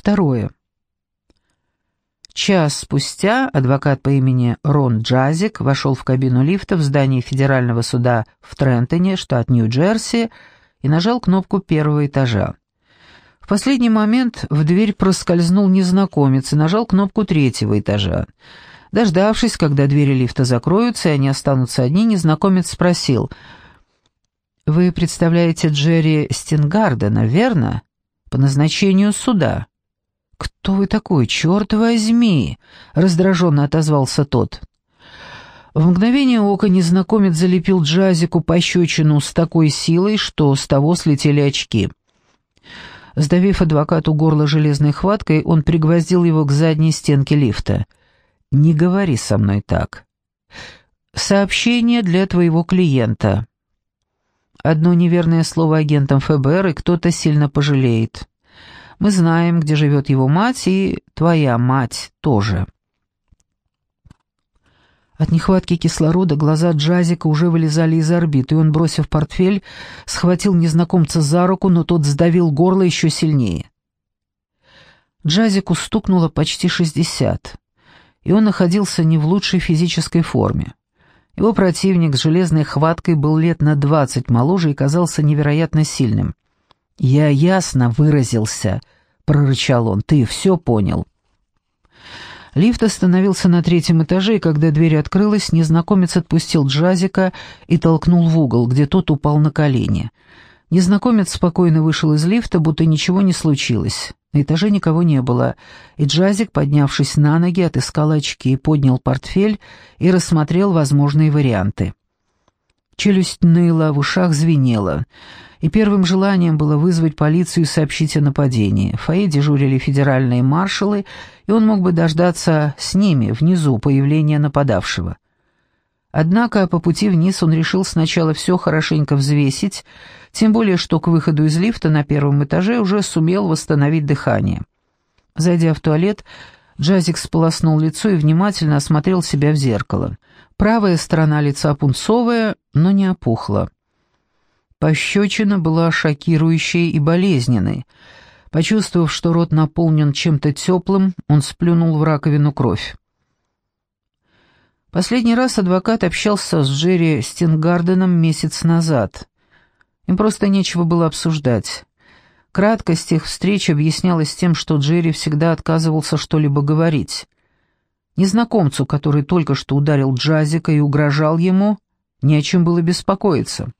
Второе. Час спустя адвокат по имени Рон Джазик вошел в кабину лифта в здании федерального суда в Трентоне, штат Нью-Джерси, и нажал кнопку первого этажа. В последний момент в дверь проскользнул незнакомец и нажал кнопку третьего этажа. Дождавшись, когда двери лифта закроются и они останутся одни, незнакомец спросил, «Вы представляете Джерри Стенгардена, верно? По назначению суда». «Кто вы такой, черт возьми?» — раздраженно отозвался тот. В мгновение ока незнакомец залепил Джазику пощечину с такой силой, что с того слетели очки. Сдавив адвокату горло железной хваткой, он пригвоздил его к задней стенке лифта. «Не говори со мной так. Сообщение для твоего клиента. Одно неверное слово агентам ФБР, и кто-то сильно пожалеет». Мы знаем, где живет его мать, и твоя мать тоже». От нехватки кислорода глаза Джазика уже вылезали из орбит, и он, бросив портфель, схватил незнакомца за руку, но тот сдавил горло еще сильнее. Джазику стукнуло почти шестьдесят, и он находился не в лучшей физической форме. Его противник с железной хваткой был лет на двадцать моложе и казался невероятно сильным. «Я ясно выразился», — прорычал он, — «ты все понял». Лифт остановился на третьем этаже, и когда дверь открылась, незнакомец отпустил Джазика и толкнул в угол, где тот упал на колени. Незнакомец спокойно вышел из лифта, будто ничего не случилось. На этаже никого не было, и Джазик, поднявшись на ноги, отыскал очки, поднял портфель и рассмотрел возможные варианты. Челюсть ныла, в ушах звенела и первым желанием было вызвать полицию и сообщить о нападении. В фойе дежурили федеральные маршалы, и он мог бы дождаться с ними внизу появления нападавшего. Однако по пути вниз он решил сначала все хорошенько взвесить, тем более что к выходу из лифта на первом этаже уже сумел восстановить дыхание. Зайдя в туалет, Джазик сполоснул лицо и внимательно осмотрел себя в зеркало. Правая сторона лица пунцовая, но не опухла. Пощечина была шокирующей и болезненной. Почувствовав, что рот наполнен чем-то теплым, он сплюнул в раковину кровь. Последний раз адвокат общался с Джерри Стенгарденом месяц назад. Им просто нечего было обсуждать. Краткость их встреч объяснялась тем, что Джерри всегда отказывался что-либо говорить. Незнакомцу, который только что ударил Джазика и угрожал ему, не о чем было беспокоиться.